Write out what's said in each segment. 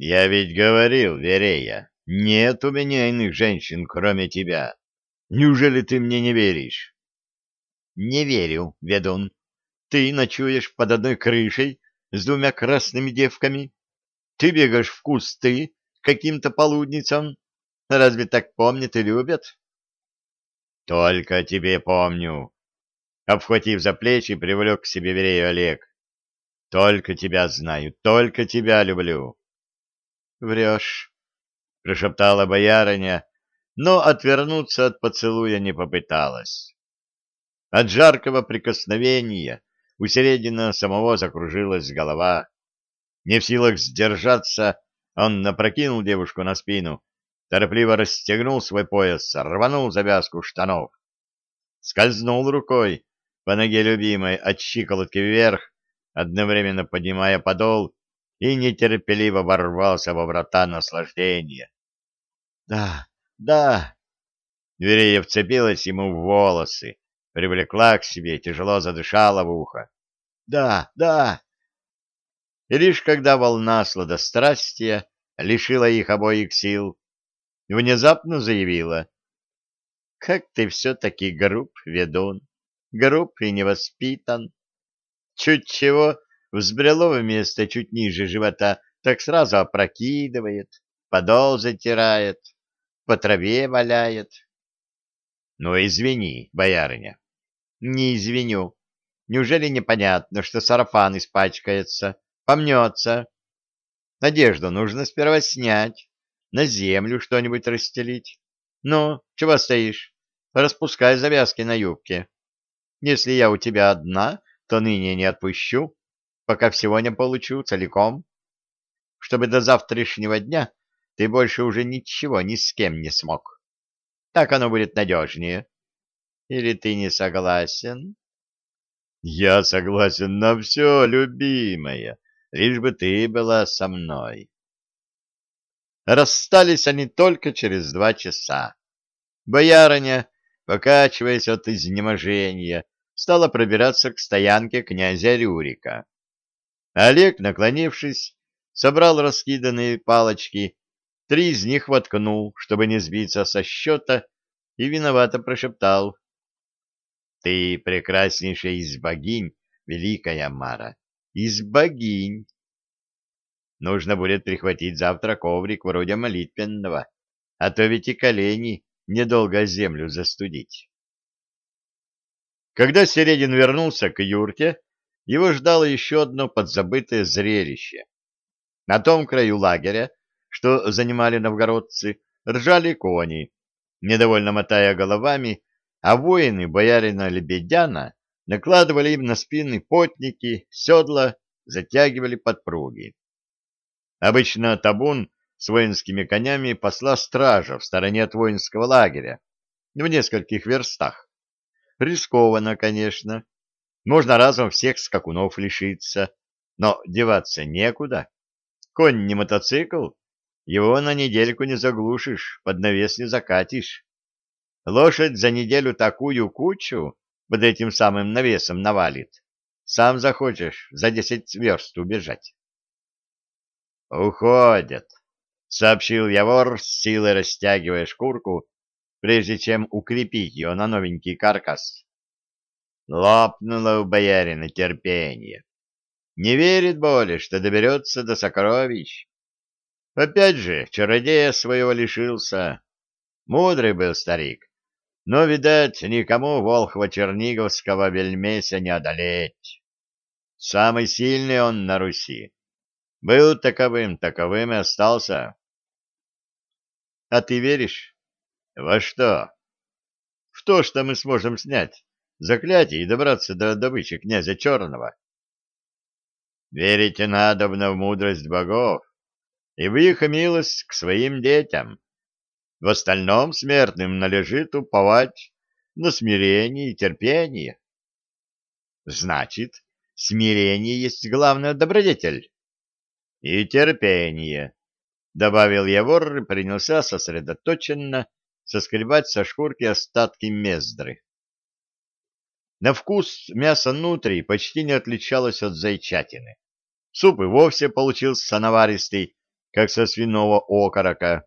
Я ведь говорил, Верея, нет у меня иных женщин, кроме тебя. Неужели ты мне не веришь? Не верю, ведун. Ты ночуешь под одной крышей с двумя красными девками. Ты бегаешь в кусты каким-то полудницам. Разве так помнят и любят? Только тебе помню. Обхватив за плечи, привлек к себе Верею Олег. Только тебя знаю, только тебя люблю. Врешь, прошептала боярыня, но отвернуться от поцелуя не попыталась. От жаркого прикосновения у Середина самого закружилась голова. Не в силах сдержаться, он напрокинул девушку на спину, торопливо расстегнул свой пояс, рванул завязку штанов. Скользнул рукой по ноге любимой от щиколотки вверх, одновременно поднимая подол, и нетерпеливо ворвался во врата наслаждения. «Да, да!» Верея вцепилась ему в волосы, привлекла к себе, тяжело задышала в ухо. «Да, да!» И лишь когда волна сладострастия лишила их обоих сил, внезапно заявила. «Как ты все-таки груб, ведун, груб и невоспитан. Чуть чего взбрело в место чуть ниже живота, так сразу опрокидывает, подол затирает, по траве валяет. Ну, извини, боярыня. Не извиню. Неужели непонятно, что сарафан испачкается, помнется? Одежду нужно сперва снять, на землю что-нибудь расстелить. Ну, чего стоишь? Распускай завязки на юбке. Если я у тебя одна, то ныне не отпущу, пока всего не получу целиком, чтобы до завтрашнего дня ты больше уже ничего ни с кем не смог. Так оно будет надежнее. Или ты не согласен? Я согласен на все, любимая, лишь бы ты была со мной. Расстались они только через два часа. Боярыня, покачиваясь от изнеможения, стала пробираться к стоянке князя Рюрика. Олег, наклонившись, собрал раскиданные палочки, три из них воткнул, чтобы не сбиться со счета, и виновато прошептал. — Ты прекраснейшая из богинь, великая Мара, из богинь. Нужно будет прихватить завтра коврик вроде молитвенного, а то ведь и колени недолго землю застудить. Когда Середин вернулся к юрте, его ждало еще одно подзабытое зрелище. На том краю лагеря, что занимали новгородцы, ржали кони, недовольно мотая головами, а воины боярина Лебедяна накладывали им на спины потники, седла, затягивали подпруги. Обычно табун с воинскими конями посла стража в стороне от воинского лагеря, в нескольких верстах. Рискованно, конечно. Можно разом всех скакунов лишиться, но деваться некуда. Конь не мотоцикл, его на недельку не заглушишь, под навес не закатишь. Лошадь за неделю такую кучу под этим самым навесом навалит. Сам захочешь за десять верст убежать. «Уходят», — сообщил Явор, с силой растягивая шкурку прежде чем укрепить ее на новенький каркас. Лопнуло у боярина терпение. Не верит более, что доберется до сокровищ. Опять же, чародея своего лишился. Мудрый был старик, но, видать, никому Волхва-Черниговского вельмеся не одолеть. Самый сильный он на Руси. Был таковым, таковым и остался. — А ты веришь? Во что? В то, что мы сможем снять заклятие и добраться до добычи князя Черного. Верите надобно в мудрость богов и в их милость к своим детям. В остальном смертным належит уповать на смирение и терпение. Значит, смирение есть главный добродетель. И терпение, — добавил Явор и принялся сосредоточенно соскребать со шкурки остатки мездры. На вкус мясо нутрий почти не отличалось от зайчатины. Суп и вовсе получился наваристый, как со свиного окорока,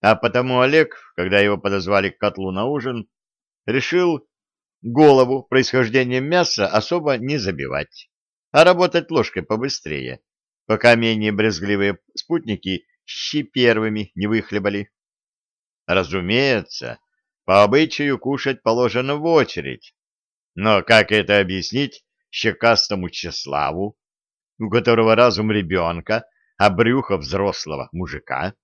а потому Олег, когда его подозвали к котлу на ужин, решил голову происхождением мяса особо не забивать, а работать ложкой побыстрее, пока менее брезгливые спутники щи первыми не выхлебали. Разумеется, по обычаю кушать положено в очередь, но как это объяснить щекастому тщеславу, у которого разум ребенка, а брюхо взрослого мужика?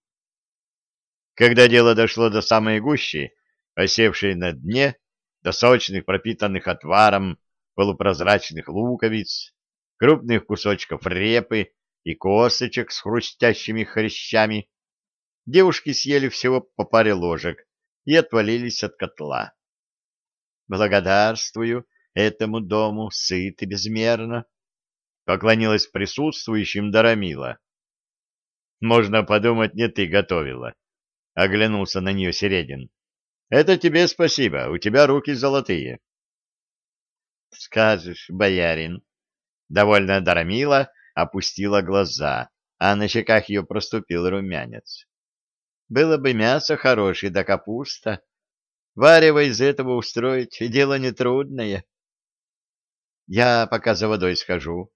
Когда дело дошло до самой гущи, осевшей на дне, до сочных, пропитанных отваром полупрозрачных луковиц, крупных кусочков репы и косточек с хрустящими хрящами, девушки съели всего по паре ложек и отвалились от котла. «Благодарствую этому дому, сыт и безмерно», — поклонилась присутствующим Дарамила. «Можно подумать, не ты готовила», — оглянулся на нее Середин. Это тебе спасибо, у тебя руки золотые. Скажешь, боярин. Довольно Дарамила опустила глаза, а на щеках ее проступил румянец. Было бы мясо хорошее да капуста. Варево из этого устроить — дело нетрудное. Я пока за водой схожу.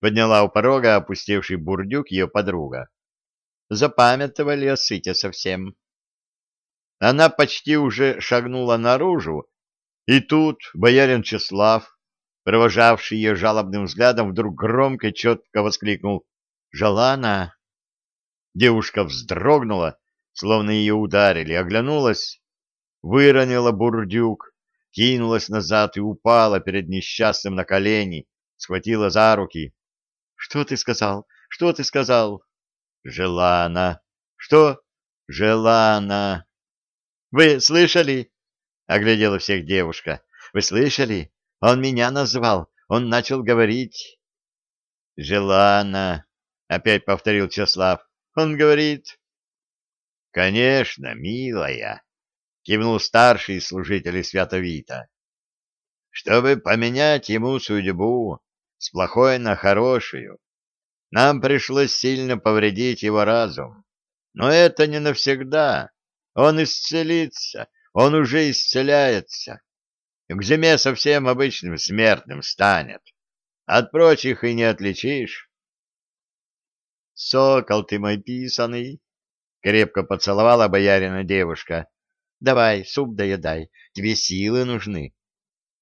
Подняла у порога опустевший бурдюк ее подруга. Запамятовали о сыте совсем. Она почти уже шагнула наружу, и тут боярин Чеслав, провожавший ее жалобным взглядом, вдруг громко четко воскликнул «Жалана!». Девушка вздрогнула, словно ее ударили, оглянулась, выронила бурдюк, кинулась назад и упала перед несчастным на колени, схватила за руки. «Что ты сказал? Что ты сказал?» «Желана!» «Что?» «Желана!» Вы слышали? — оглядела всех девушка. — Вы слышали? Он меня назвал. Он начал говорить. — Желана, — опять повторил Чеслав. — Он говорит. — Конечно, милая, — кивнул старший служитель Святовита. — Чтобы поменять ему судьбу с плохой на хорошую, нам пришлось сильно повредить его разум. Но это не навсегда. Он исцелится, он уже исцеляется. К зиме совсем обычным смертным станет. От прочих и не отличишь. Сокол ты мой писаный, крепко поцеловала боярина девушка. Давай, суп доедай, тебе силы нужны.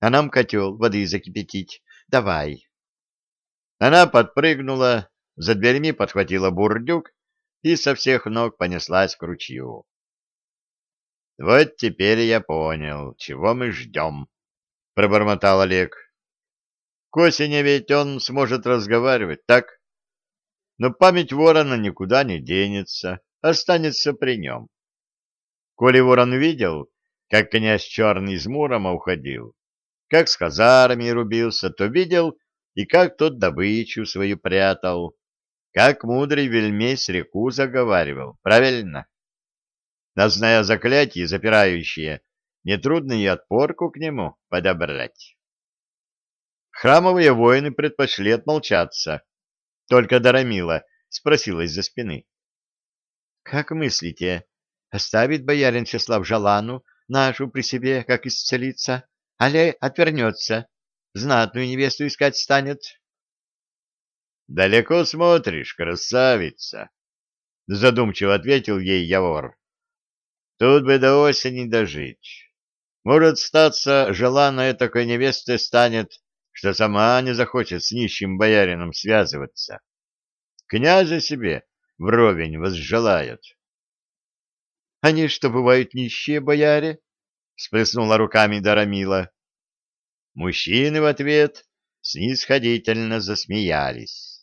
А нам котел воды закипятить. Давай. Она подпрыгнула, за дверьми подхватила бурдюк и со всех ног понеслась к ручью. — Вот теперь я понял, чего мы ждем, — пробормотал Олег. — К осени ведь он сможет разговаривать, так? Но память ворона никуда не денется, останется при нем. Коли ворон видел, как князь Черный из Мурома уходил, как с хазарами рубился, то видел и как тот добычу свою прятал, как мудрый вельмесь реку заговаривал, правильно? а зная заклятие запирающее, нетрудно и отпорку к нему подобрать. Храмовые воины предпочли отмолчаться. Только Дарамила спросила из-за спины. — Как мыслите, оставит боярин Чеслав Жалану нашу при себе, как исцелиться, али отвернется, знатную невесту искать станет? — Далеко смотришь, красавица! — задумчиво ответил ей Явор. Тут бы до осени дожить. Может, статься, желанная такой невесты станет, что сама не захочет с нищим боярином связываться. Князя себе вровень возжелает. — Они что, бывают нищие бояре? — сплеснула руками Дарамила. Мужчины в ответ снисходительно засмеялись.